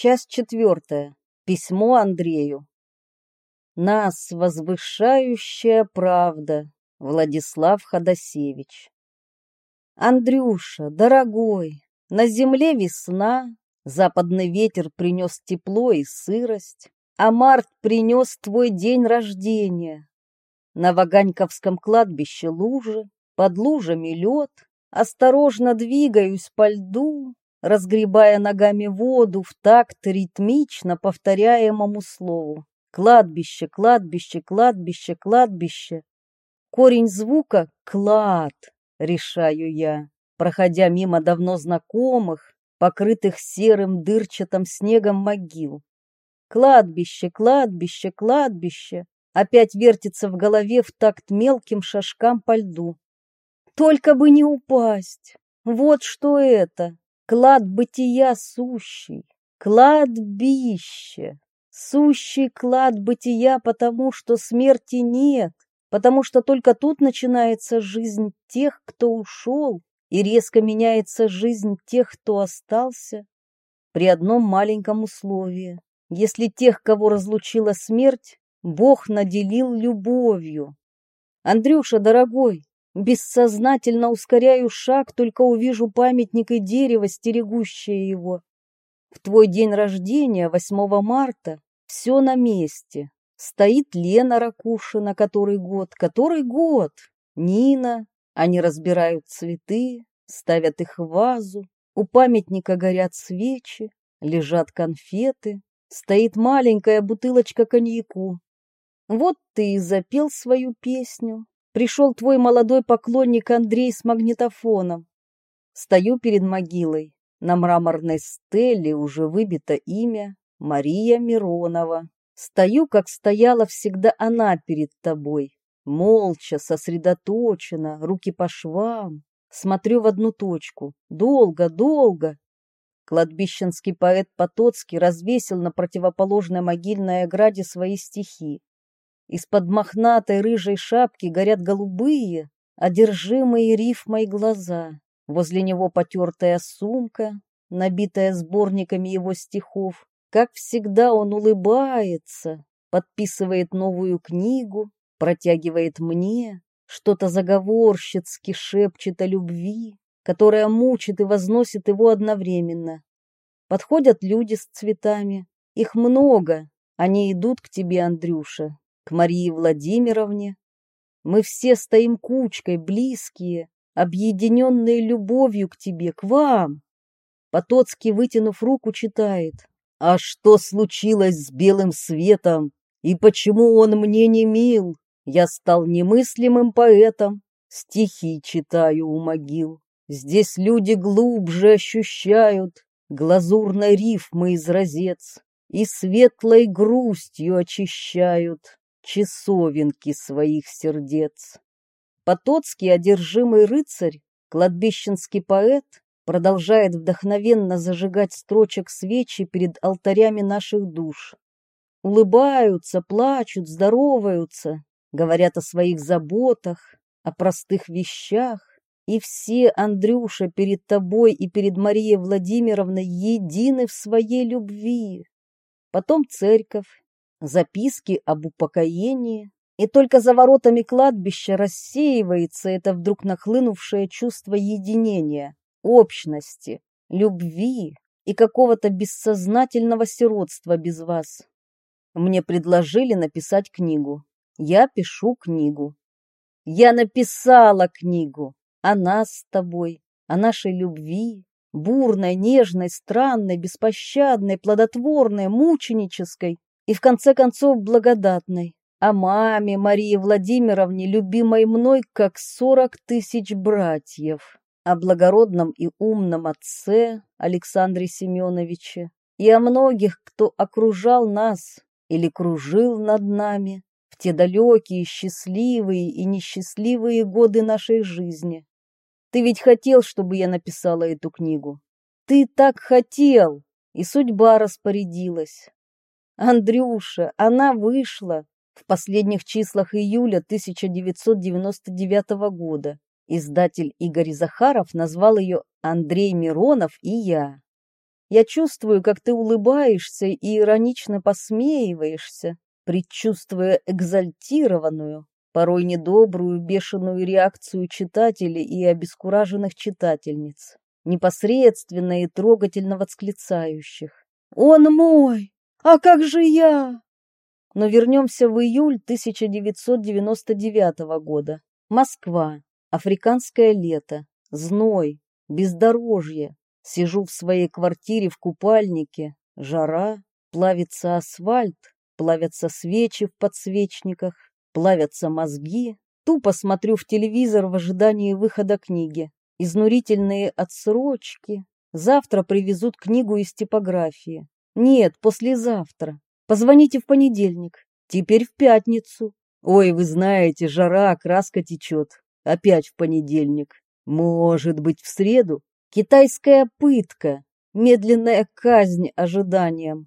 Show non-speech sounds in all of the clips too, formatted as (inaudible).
Часть четвертая. Письмо Андрею. Нас возвышающая правда. Владислав Ходосевич. Андрюша, дорогой, на земле весна, западный ветер принес тепло и сырость, а март принес твой день рождения. На Ваганьковском кладбище лужи, под лужами лед, осторожно двигаюсь по льду, разгребая ногами воду в такт ритмично повторяемому слову. Кладбище, кладбище, кладбище, кладбище. Корень звука — клад, решаю я, проходя мимо давно знакомых, покрытых серым дырчатым снегом могил. Кладбище, кладбище, кладбище. Опять вертится в голове в такт мелким шажкам по льду. Только бы не упасть. Вот что это. Клад бытия сущий, кладбище, сущий клад бытия, потому что смерти нет, потому что только тут начинается жизнь тех, кто ушел, и резко меняется жизнь тех, кто остался, при одном маленьком условии. Если тех, кого разлучила смерть, Бог наделил любовью. Андрюша, дорогой, Бессознательно ускоряю шаг, только увижу памятник и дерево, стерегущее его. В твой день рождения, 8 марта, все на месте. Стоит Лена Ракушина, который год, который год. Нина, они разбирают цветы, ставят их в вазу. У памятника горят свечи, лежат конфеты. Стоит маленькая бутылочка коньяку. Вот ты и запел свою песню, пришел твой молодой поклонник Андрей с магнитофоном. Стою перед могилой. На мраморной стеле уже выбито имя Мария Миронова. Стою, как стояла всегда она перед тобой. Молча, сосредоточена, руки по швам. Смотрю в одну точку. Долго, долго. Кладбищенский поэт Потоцкий развесил на противоположной могильной ограде свои стихи. Из-под мохнатой рыжей шапки горят голубые, одержимые рифмой глаза. Возле него потертая сумка, набитая сборниками его стихов. Как всегда он улыбается, подписывает новую книгу, протягивает мне, что-то заговорщицки шепчет о любви, которая мучит и возносит его одновременно. Подходят люди с цветами, их много, они идут к тебе, Андрюша, к Марии Владимировне. Мы все стоим кучкой, близкие, объединенные любовью к тебе, к вам. Потоцкий, вытянув руку, читает. А что случилось с белым светом? И почему он мне не мил? Я стал немыслимым поэтом, стихи читаю у могил. Здесь люди глубже ощущают глазурной рифмы изразец и светлой грустью очищают часовенки своих сердец. Потоцкий одержимый рыцарь, кладбищенский поэт, продолжает вдохновенно зажигать строчек свечи перед алтарями наших душ. Улыбаются, плачут, здороваются, говорят о своих заботах, о простых вещах, и все, Андрюша, перед тобой и перед Марией Владимировной едины в своей любви. Потом церковь, записки об упокоении, и только за воротами кладбища рассеивается это вдруг нахлынувшее чувство единения, общности, любви и какого-то бессознательного сиротства без вас. Мне предложили написать книгу. Я пишу книгу. Я написала книгу о нас с тобой, о нашей любви, бурной, нежной, странной, беспощадной, плодотворной, мученической, и в конце концов благодатной. О маме Марии Владимировне, любимой мной, как сорок тысяч братьев. О благородном и умном отце Александре Семеновиче. И о многих, кто окружал нас или кружил над нами в те далекие, счастливые и несчастливые годы нашей жизни. Ты ведь хотел, чтобы я написала эту книгу. Ты так хотел, и судьба распорядилась. Андрюша, она вышла в последних числах июля 1999 года. Издатель Игорь Захаров назвал ее Андрей Миронов и я. Я чувствую, как ты улыбаешься и иронично посмеиваешься, предчувствуя экзальтированную, порой недобрую, бешеную реакцию читателей и обескураженных читательниц, непосредственно и трогательно восклицающих. «Он мой! А как же я?» Но вернемся в июль 1999 года. Москва. Африканское лето. Зной. Бездорожье. Сижу в своей квартире в купальнике. Жара. Плавится асфальт. Плавятся свечи в подсвечниках. Плавятся мозги. Тупо смотрю в телевизор в ожидании выхода книги. Изнурительные отсрочки. Завтра привезут книгу из типографии. Нет, послезавтра. Позвоните в понедельник. Теперь в пятницу. Ой, вы знаете, жара, краска течет. Опять в понедельник. Может быть, в среду? Китайская пытка. Медленная казнь ожиданием.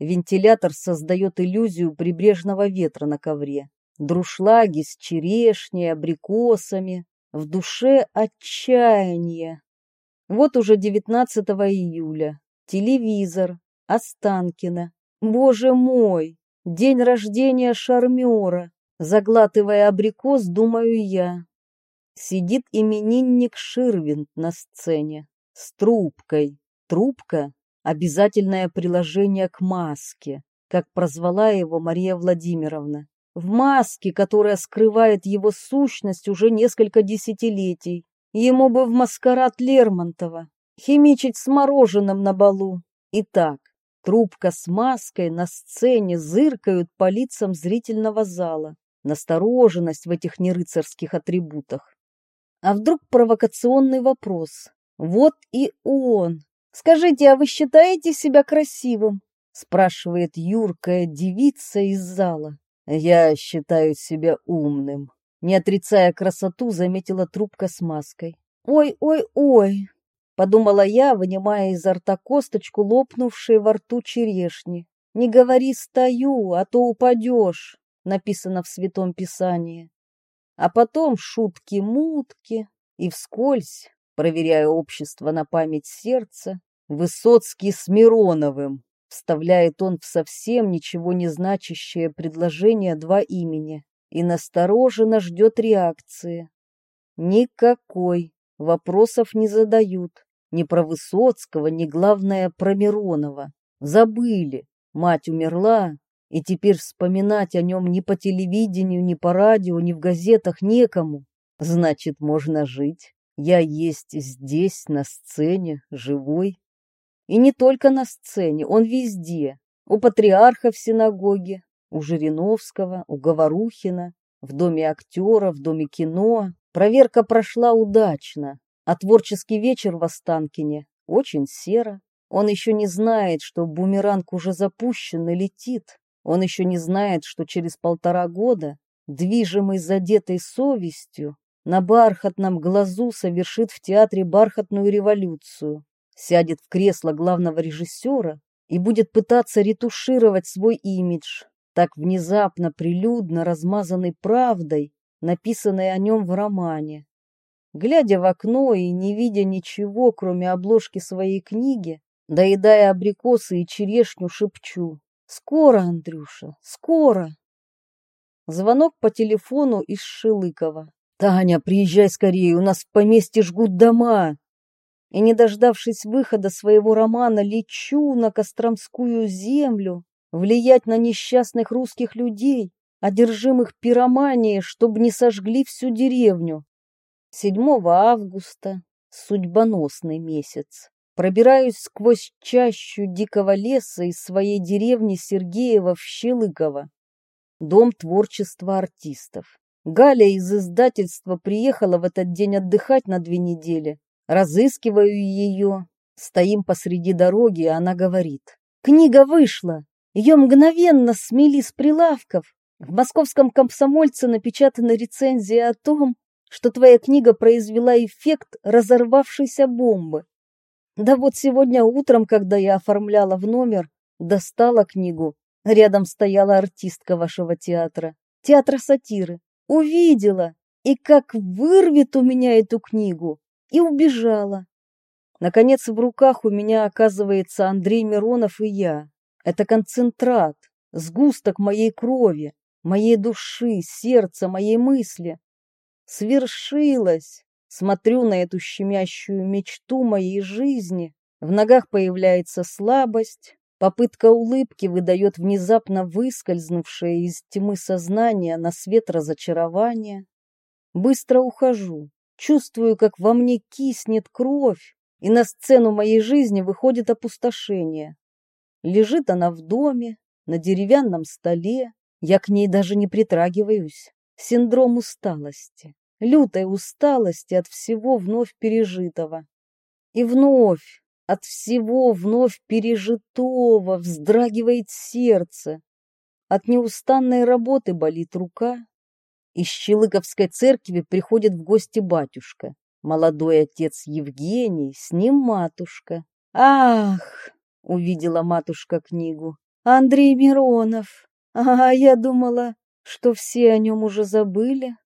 Вентилятор создает иллюзию прибрежного ветра на ковре. Друшлаги с черешней, абрикосами. В душе отчаяние. Вот уже 19 июля. Телевизор. Останкино. Боже мой! День рождения шармера. Заглатывая абрикос, думаю я. Сидит именинник Ширвинд на сцене. С трубкой. Трубка — обязательное приложение к маске, как прозвала его Мария Владимировна. В маске, которая скрывает его сущность уже несколько десятилетий. Ему бы в маскарад Лермонтова, химичить с мороженым на балу. Итак, трубка с маской на сцене зыркают по лицам зрительного зала. Настороженность в этих нерыцарских атрибутах. А вдруг провокационный вопрос? Вот и он. Скажите, а вы считаете себя красивым? Спрашивает юркая девица из зала. Я считаю себя умным. Не отрицая красоту, заметила трубка с маской. Ой-ой-ой, подумала я, вынимая изо рта косточку, лопнувшей во рту черешни. Не говори «стою», а то упадешь, написано в Святом Писании. А потом шутки-мутки и вскользь, проверяя общество на память сердца, Высоцкий с Мироновым, вставляет он в совсем ничего не значащее предложение два имени и настороженно ждет реакции. Никакой, вопросов не задают, ни про Высоцкого, ни, главное, про Миронова. Забыли, мать умерла, и теперь вспоминать о нем ни по телевидению, ни по радио, ни в газетах некому. Значит, можно жить. Я есть здесь, на сцене, живой. И не только на сцене, он везде. У патриарха в синагоге, у Жириновского, у Говорухина, в доме актера, в доме кино. Проверка прошла удачно, а творческий вечер в Останкине очень серо. Он еще не знает, что бумеранг уже запущен и летит. Он еще не знает, что через полтора года, движимый задетой совестью, на бархатном глазу совершит в театре бархатную революцию, сядет в кресло главного режиссера и будет пытаться ретушировать свой имидж, так внезапно, прилюдно размазанной правдой, написанной о нем в романе. Глядя в окно и не видя ничего, кроме обложки своей книги, доедая абрикосы и черешню, шепчу. «Скоро, Андрюша, скоро!» Звонок по телефону из Шилыкова. «Таня, приезжай скорее, у нас в поместье жгут дома!» И, не дождавшись выхода своего романа, лечу на Костромскую землю, влиять на несчастных русских людей, одержимых пироманией, чтобы не сожгли всю деревню. 7 августа, судьбоносный месяц, пробираюсь сквозь чащу дикого леса из своей деревни Сергеева в Щелыково. Дом творчества артистов. Галя из издательства приехала в этот день отдыхать на две недели. Разыскиваю ее. Стоим посреди дороги, и она говорит. Книга вышла. Ее мгновенно смели с прилавков. В московском комсомольце напечатана рецензия о том, что твоя книга произвела эффект разорвавшейся бомбы. Да вот сегодня утром, когда я оформляла в номер, достала книгу. Рядом стояла артистка вашего театра, театра сатиры. Увидела, и как вырвет у меня эту книгу, и убежала. Наконец, в руках у меня оказывается Андрей Миронов и я. Это концентрат, сгусток моей крови, моей души, сердца, моей мысли. Свершилось. Смотрю на эту щемящую мечту моей жизни. В ногах появляется слабость. Попытка улыбки выдает внезапно выскользнувшее из тьмы сознания на свет разочарование. Быстро ухожу. Чувствую, как во мне киснет кровь, и на сцену моей жизни выходит опустошение. Лежит она в доме, на деревянном столе. Я к ней даже не притрагиваюсь. Синдром усталости лютой усталости от всего вновь пережитого. И вновь, от всего вновь пережитого вздрагивает сердце. От неустанной работы болит рука. Из Щелыковской церкви приходит в гости батюшка. Молодой отец Евгений, с ним матушка. «Ах!» — увидела матушка книгу. «Андрей Миронов! А я думала, что все о нем уже забыли».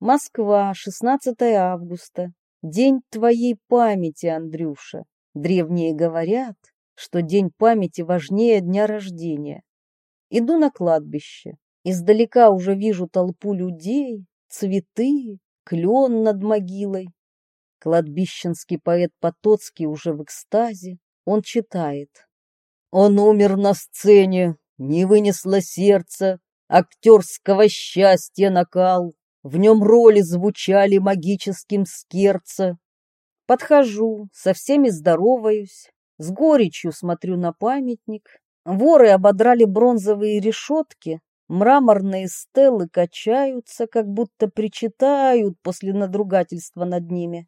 Москва, 16 августа. День твоей памяти, Андрюша. Древние говорят, что день памяти важнее дня рождения. Иду на кладбище. Издалека уже вижу толпу людей, цветы, клен над могилой. Кладбищенский поэт Потоцкий уже в экстазе. Он читает. Он умер на сцене, не вынесло сердце, актерского счастья накал. В нем роли звучали магическим скерца. Подхожу, со всеми здороваюсь, с горечью смотрю на памятник. Воры ободрали бронзовые решетки, мраморные стелы качаются, как будто причитают после надругательства над ними.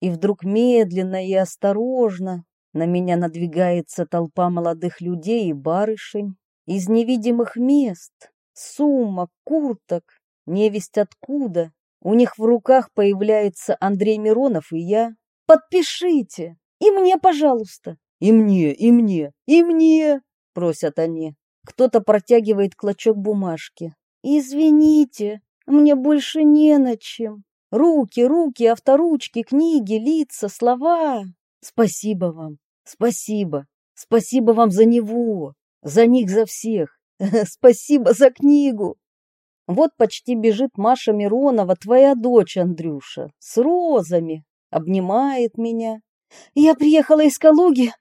И вдруг медленно и осторожно на меня надвигается толпа молодых людей и барышень из невидимых мест, сумок, курток, невесть откуда. У них в руках появляется Андрей Миронов и я. Подпишите! И мне, пожалуйста. И мне, и мне, и мне, просят они. Кто-то протягивает клочок бумажки. Извините, мне больше не на чем. Руки, руки, авторучки, книги, лица, слова. Спасибо вам, спасибо. Спасибо вам за него, за них, за всех. (laughs) Спасибо за книгу. Вот почти бежит Маша Миронова, твоя дочь, Андрюша, с розами, обнимает меня. Я приехала из Калуги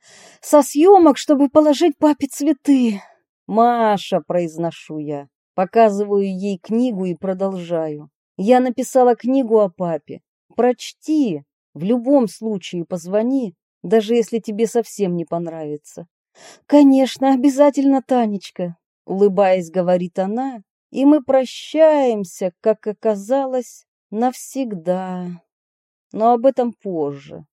со съемок, чтобы положить папе цветы. Маша, произношу я, показываю ей книгу и продолжаю. Я написала книгу о папе. Прочти, в любом случае позвони, даже если тебе совсем не понравится. Конечно, обязательно, Танечка, улыбаясь, говорит она и мы прощаемся, как оказалось, навсегда. Но об этом позже.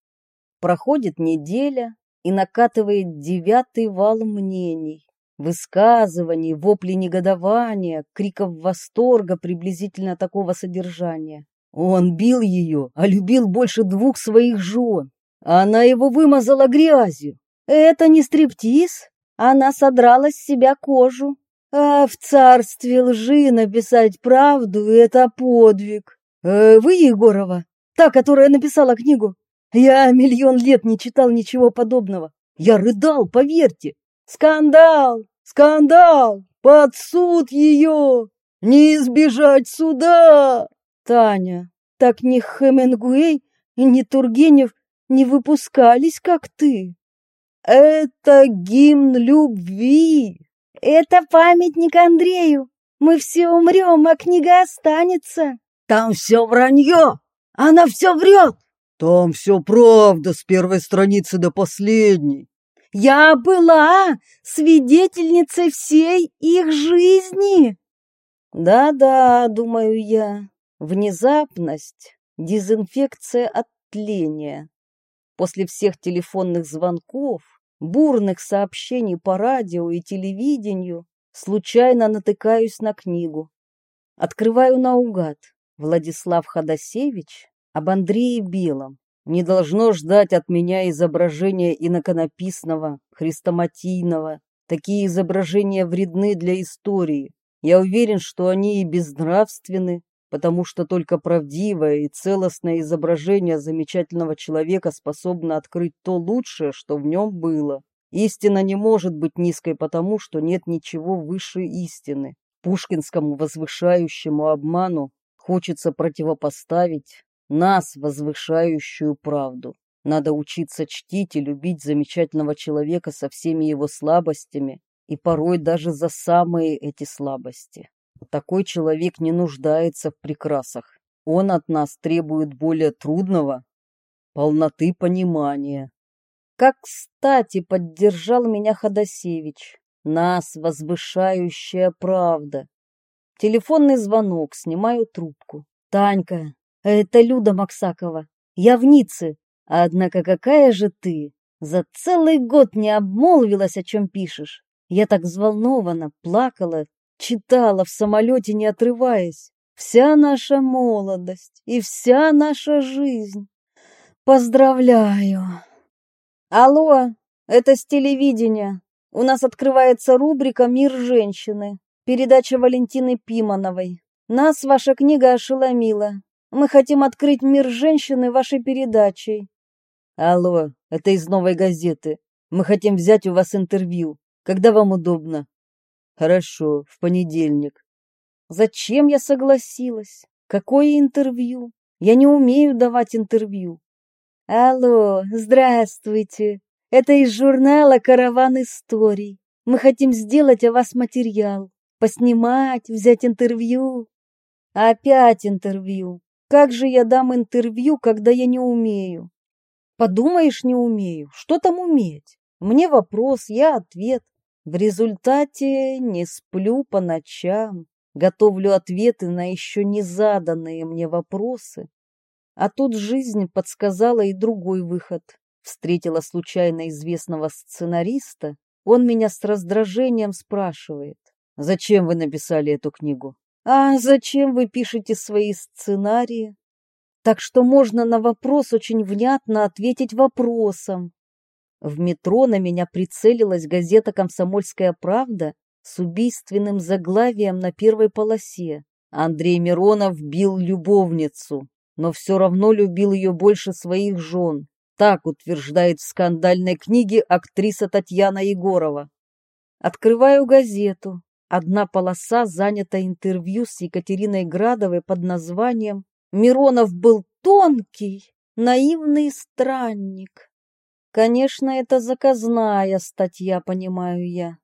Проходит неделя, и накатывает девятый вал мнений, высказываний, вопли негодования, криков восторга приблизительно такого содержания. Он бил ее, а любил больше двух своих жен, а она его вымазала грязью. Это не стриптиз, она содрала с себя кожу, а в царстве лжи написать правду — это подвиг. Э, вы, Егорова, та, которая написала книгу? Я миллион лет не читал ничего подобного. Я рыдал, поверьте. Скандал! Скандал! Под суд ее! Не избежать суда! Таня, так ни Хемингуэй, ни Тургенев не выпускались, как ты. Это гимн любви. Это памятник Андрею. Мы все умрем, а книга останется. Там все вранье. Она все врет. Там все правда с первой страницы до последней. Я была свидетельницей всей их жизни. Да-да, думаю я, внезапность, дезинфекция от тления. После всех телефонных звонков, бурных сообщений по радио и телевидению, случайно натыкаюсь на книгу. Открываю наугад. Владислав Ходосевич об Андрее Белом. Не должно ждать от меня изображения иноконописного, хрестоматийного. Такие изображения вредны для истории. Я уверен, что они и безнравственны, потому что только правдивое и целостное изображение замечательного человека способно открыть то лучшее, что в нем было. Истина не может быть низкой потому, что нет ничего выше истины. Пушкинскому возвышающему обману хочется противопоставить нас, возвышающую правду. Надо учиться чтить и любить замечательного человека со всеми его слабостями и порой даже за самые эти слабости. Такой человек не нуждается в прекрасах. Он от нас требует более трудного — полноты понимания. Как кстати поддержал меня Ходосевич. Нас возвышающая правда. Телефонный звонок, снимаю трубку. Танька, это Люда Максакова. Я в Ницце. Однако какая же ты? За целый год не обмолвилась, о чем пишешь. Я так взволнована, плакала, читала в самолете, не отрываясь. Вся наша молодость и вся наша жизнь. Поздравляю. Алло, это с телевидения. У нас открывается рубрика «Мир женщины», передача Валентины Пимановой. Нас ваша книга ошеломила. Мы хотим открыть мир женщины вашей передачей. Алло, это из новой газеты. Мы хотим взять у вас интервью. Когда вам удобно? Хорошо, в понедельник. Зачем я согласилась? Какое интервью? Я не умею давать интервью. Алло, здравствуйте. Это из журнала «Караван историй». Мы хотим сделать о вас материал, поснимать, взять интервью. Опять интервью. Как же я дам интервью, когда я не умею? Подумаешь, не умею. Что там уметь? Мне вопрос, я ответ. В результате не сплю по ночам, готовлю ответы на еще не заданные мне вопросы. А тут жизнь подсказала и другой выход. Встретила случайно известного сценариста. Он меня с раздражением спрашивает. «Зачем вы написали эту книгу?» «А зачем вы пишете свои сценарии?» Так что можно на вопрос очень внятно ответить вопросом. В метро на меня прицелилась газета «Комсомольская правда» с убийственным заглавием на первой полосе. Андрей Миронов бил любовницу, но все равно любил ее больше своих жен. Так утверждает в скандальной книге актриса Татьяна Егорова. Открываю газету. Одна полоса занята интервью с Екатериной Градовой под названием Миронов был тонкий, наивный странник. Конечно, это заказная статья, понимаю я.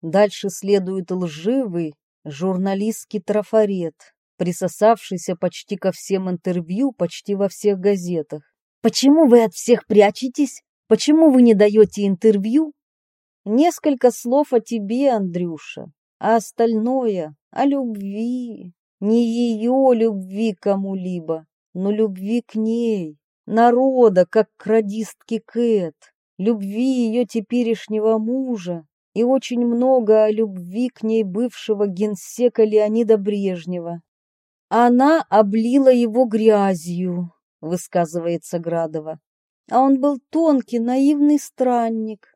Дальше следует лживый журналистский трафарет, присосавшийся почти ко всем интервью, почти во всех газетах. Почему вы от всех прячетесь? Почему вы не даете интервью? Несколько слов о тебе, Андрюша, а остальное — о любви. Не ее любви кому-либо, но любви к ней, народа, как к радистке Кэт, любви ее теперешнего мужа и очень много о любви к ней бывшего генсека Леонида Брежнева. Она облила его грязью, высказывается Градова. А он был тонкий, наивный странник.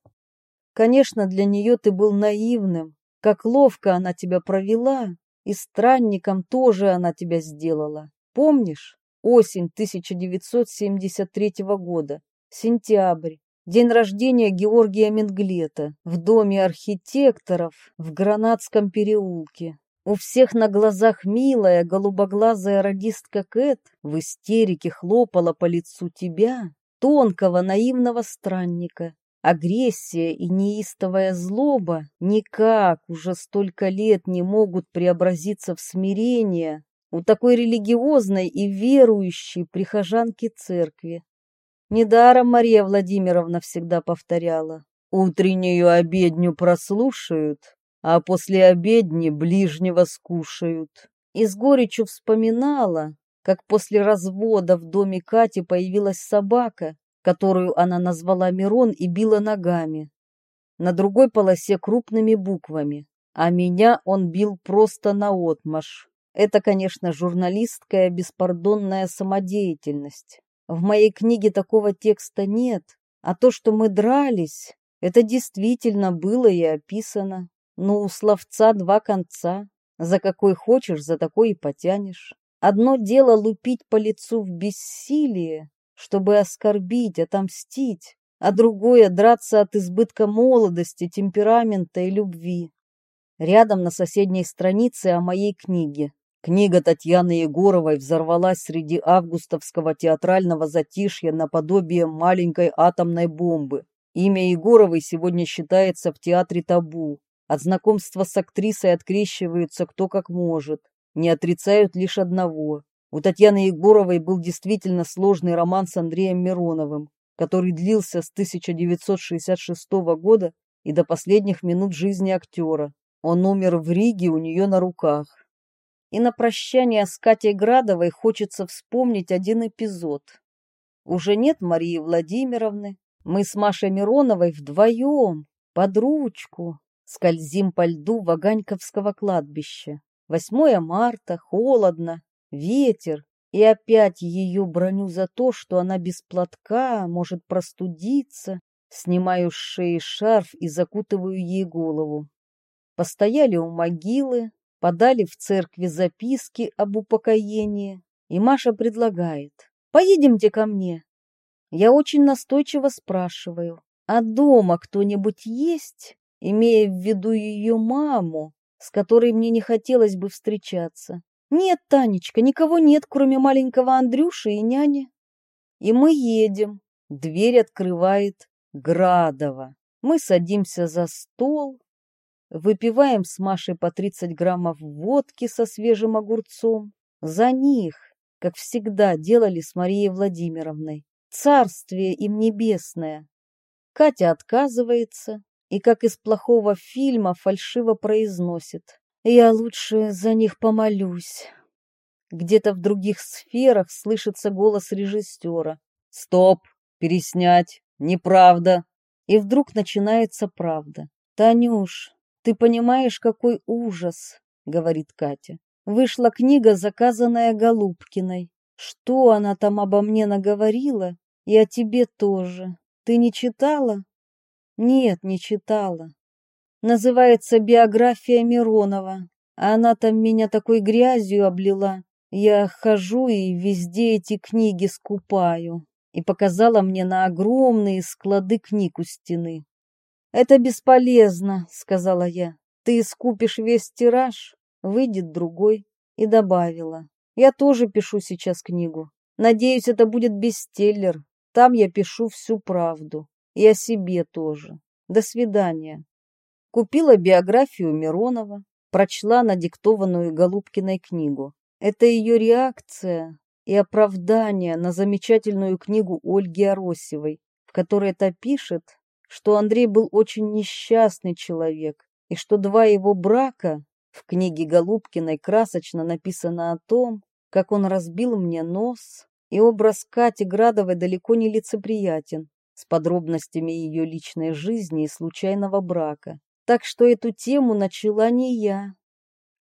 Конечно, для нее ты был наивным. Как ловко она тебя провела, и странником тоже она тебя сделала. Помнишь? Осень 1973 года. Сентябрь. День рождения Георгия Менглета в доме архитекторов в Гранатском переулке. У всех на глазах милая голубоглазая радистка Кэт в истерике хлопала по лицу тебя, тонкого наивного странника, Агрессия и неистовая злоба никак уже столько лет не могут преобразиться в смирение у такой религиозной и верующей прихожанки церкви. Недаром Мария Владимировна всегда повторяла «Утреннюю обедню прослушают, а после обедни ближнего скушают». И с горечью вспоминала, как после развода в доме Кати появилась собака, которую она назвала Мирон и била ногами. На другой полосе крупными буквами, а меня он бил просто наотмашь. Это, конечно, журналистская беспардонная самодеятельность. В моей книге такого текста нет, а то, что мы дрались, это действительно было и описано. Но у словца два конца. За какой хочешь, за такой и потянешь. Одно дело лупить по лицу в бессилие, чтобы оскорбить, отомстить, а другое — драться от избытка молодости, темперамента и любви. Рядом на соседней странице о моей книге. Книга Татьяны Егоровой взорвалась среди августовского театрального затишья наподобие маленькой атомной бомбы. Имя Егоровой сегодня считается в театре табу. От знакомства с актрисой открещиваются кто как может. Не отрицают лишь одного. У Татьяны Егоровой был действительно сложный роман с Андреем Мироновым, который длился с 1966 года и до последних минут жизни актера. Он умер в Риге у нее на руках. И на прощание с Катей Градовой хочется вспомнить один эпизод. Уже нет Марии Владимировны, мы с Машей Мироновой вдвоем, под ручку, скользим по льду Ваганьковского кладбища. 8 марта, холодно, ветер, и опять ее броню за то, что она без платка может простудиться. Снимаю с шеи шарф и закутываю ей голову. Постояли у могилы, подали в церкви записки об упокоении, и Маша предлагает «Поедемте ко мне, я очень настойчиво спрашиваю, а дома кто-нибудь есть, имея в виду ее маму, с которой мне не хотелось бы встречаться? Нет, Танечка, никого нет, кроме маленького Андрюши и няни. И мы едем. Дверь открывает Градова. Мы садимся за стол, выпиваем с Машей по 30 граммов водки со свежим огурцом. За них, как всегда делали с Марией Владимировной царствие им небесное. Катя отказывается и, как из плохого фильма, фальшиво произносит «Я лучше за них помолюсь». Где-то в других сферах слышится голос режиссера «Стоп! Переснять! Неправда!» И вдруг начинается правда. «Танюш, ты понимаешь, какой ужас!» — говорит Катя. Вышла книга, заказанная Голубкиной. Что она там обо мне наговорила, и о тебе тоже. Ты не читала? Нет, не читала. Называется биография Миронова. А она там меня такой грязью облила. Я хожу и везде эти книги скупаю. И показала мне на огромные склады книг у стены. «Это бесполезно», — сказала я. «Ты скупишь весь тираж, выйдет другой». И добавила. «Я тоже пишу сейчас книгу. Надеюсь, это будет бестселлер, там я пишу всю правду. И о себе тоже. До свидания. Купила биографию Миронова, прочла надиктованную Голубкиной книгу. Это ее реакция и оправдание на замечательную книгу Ольги Аросевой, в которой та пишет, что Андрей был очень несчастный человек и что два его брака в книге Голубкиной красочно написано о том, как он разбил мне нос, и образ Кати Градовой далеко не лицеприятен, с подробностями ее личной жизни и случайного брака. Так что эту тему начала не я.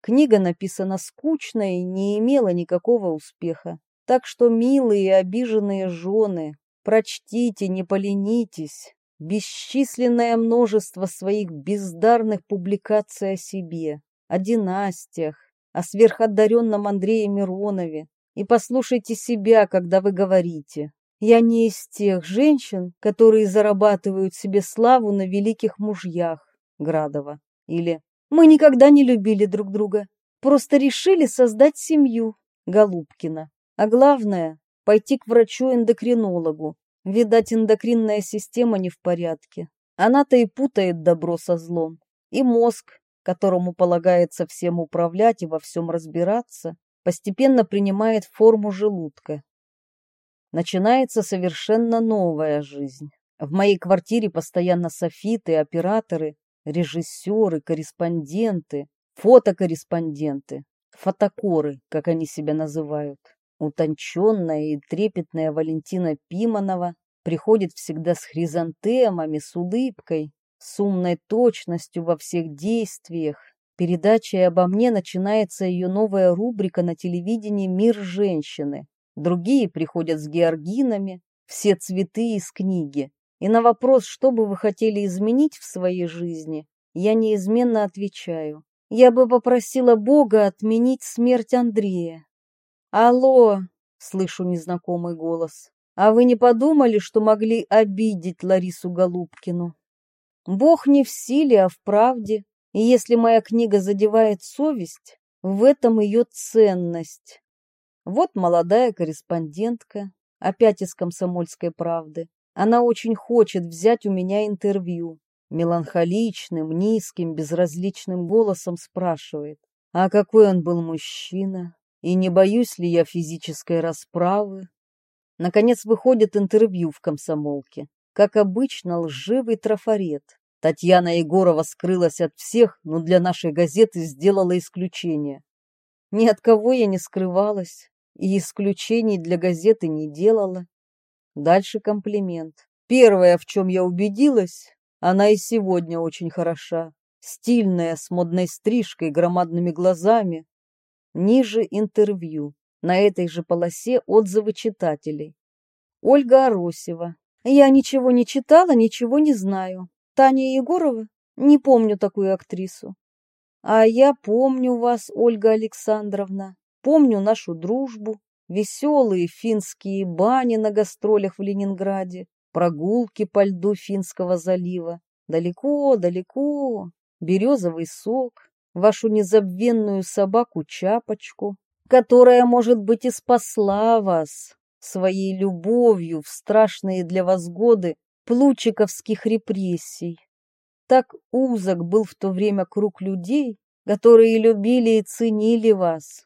Книга написана скучно и не имела никакого успеха. Так что, милые и обиженные жены, прочтите, не поленитесь. Бесчисленное множество своих бездарных публикаций о себе, о династиях, о сверходаренном Андрее Миронове, и послушайте себя, когда вы говорите. Я не из тех женщин, которые зарабатывают себе славу на великих мужьях, Градова. Или мы никогда не любили друг друга, просто решили создать семью, Голубкина. А главное, пойти к врачу-эндокринологу. Видать, эндокринная система не в порядке. Она-то и путает добро со злом. И мозг, которому полагается всем управлять и во всем разбираться, постепенно принимает форму желудка. Начинается совершенно новая жизнь. В моей квартире постоянно софиты, операторы, режиссеры, корреспонденты, фотокорреспонденты, фотокоры, как они себя называют. Утонченная и трепетная Валентина Пиманова приходит всегда с хризантемами, с улыбкой, с умной точностью во всех действиях, Передачей обо мне начинается ее новая рубрика на телевидении «Мир женщины». Другие приходят с георгинами, все цветы из книги. И на вопрос, что бы вы хотели изменить в своей жизни, я неизменно отвечаю. Я бы попросила Бога отменить смерть Андрея. Алло, слышу незнакомый голос. А вы не подумали, что могли обидеть Ларису Голубкину? Бог не в силе, а в правде. И если моя книга задевает совесть, в этом ее ценность. Вот молодая корреспондентка, опять из «Комсомольской правды». Она очень хочет взять у меня интервью. Меланхоличным, низким, безразличным голосом спрашивает, а какой он был мужчина, и не боюсь ли я физической расправы. Наконец выходит интервью в комсомолке. Как обычно, лживый трафарет. Татьяна Егорова скрылась от всех, но для нашей газеты сделала исключение. Ни от кого я не скрывалась и исключений для газеты не делала. Дальше комплимент. Первое, в чем я убедилась, она и сегодня очень хороша. Стильная, с модной стрижкой, громадными глазами. Ниже интервью. На этой же полосе отзывы читателей. Ольга Аросева. Я ничего не читала, ничего не знаю. Таня Егорова? Не помню такую актрису. А я помню вас, Ольга Александровна. Помню нашу дружбу, веселые финские бани на гастролях в Ленинграде, прогулки по льду Финского залива, далеко-далеко, березовый сок, вашу незабвенную собаку Чапочку, которая, может быть, и спасла вас своей любовью в страшные для вас годы плучиковских репрессий. Так узок был в то время круг людей, которые любили и ценили вас.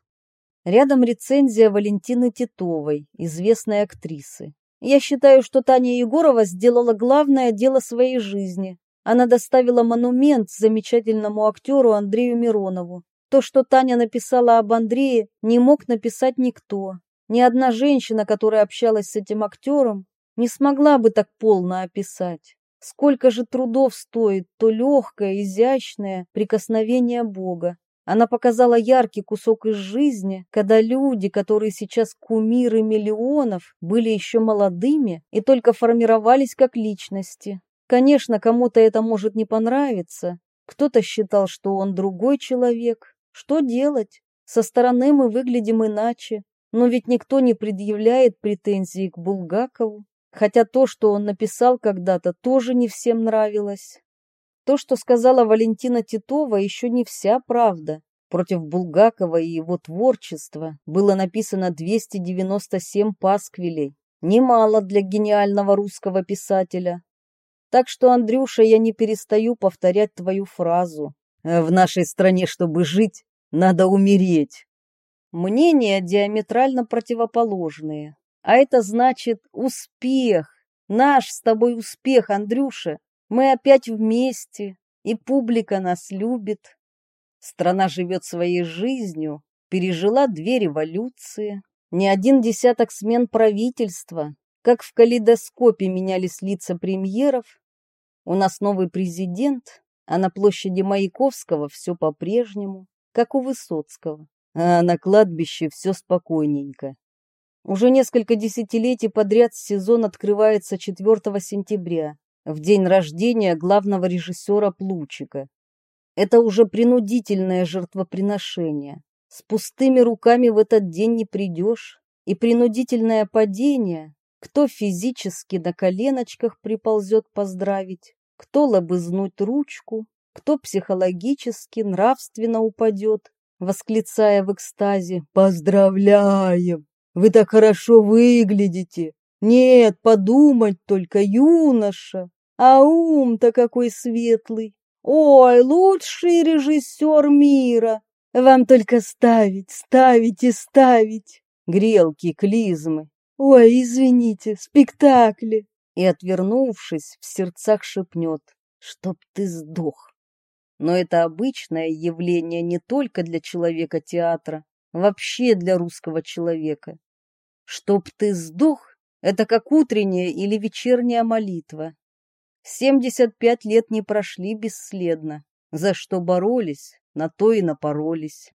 Рядом рецензия Валентины Титовой, известной актрисы. Я считаю, что Таня Егорова сделала главное дело своей жизни. Она доставила монумент замечательному актеру Андрею Миронову. То, что Таня написала об Андрее, не мог написать никто. Ни одна женщина, которая общалась с этим актером, не смогла бы так полно описать. Сколько же трудов стоит то легкое, изящное прикосновение Бога, она показала яркий кусок из жизни, когда люди, которые сейчас кумиры миллионов, были еще молодыми и только формировались как личности. Конечно, кому-то это может не понравиться. Кто-то считал, что он другой человек. Что делать? Со стороны мы выглядим иначе. Но ведь никто не предъявляет претензий к Булгакову. Хотя то, что он написал когда-то, тоже не всем нравилось. То, что сказала Валентина Титова, еще не вся правда. Против Булгакова и его творчества было написано 297 пасквилей. Немало для гениального русского писателя. Так что, Андрюша, я не перестаю повторять твою фразу. В нашей стране, чтобы жить, надо умереть. Мнения диаметрально противоположные. А это значит успех. Наш с тобой успех, Андрюша. Мы опять вместе, и публика нас любит. Страна живет своей жизнью, пережила две революции, не один десяток смен правительства, как в калейдоскопе менялись лица премьеров. У нас новый президент, а на площади Маяковского все по-прежнему, как у Высоцкого. А на кладбище все спокойненько. Уже несколько десятилетий подряд сезон открывается 4 сентября, в день рождения главного режиссера Плучика. Это уже принудительное жертвоприношение. С пустыми руками в этот день не придешь. И принудительное падение, кто физически на коленочках приползет поздравить, кто лобызнуть ручку, кто психологически, нравственно упадет, восклицая в экстазе «Поздравляем! Вы так хорошо выглядите! Нет, подумать только, юноша! А ум-то какой светлый! Ой, лучший режиссер мира! Вам только ставить, ставить и ставить. Грелки, клизмы. Ой, извините, спектакли. И, отвернувшись, в сердцах шепнет, чтоб ты сдох. Но это обычное явление не только для человека театра, вообще для русского человека. Чтоб ты сдох, это как утренняя или вечерняя молитва. Семьдесят пять лет не прошли бесследно. За что боролись, на то и напоролись.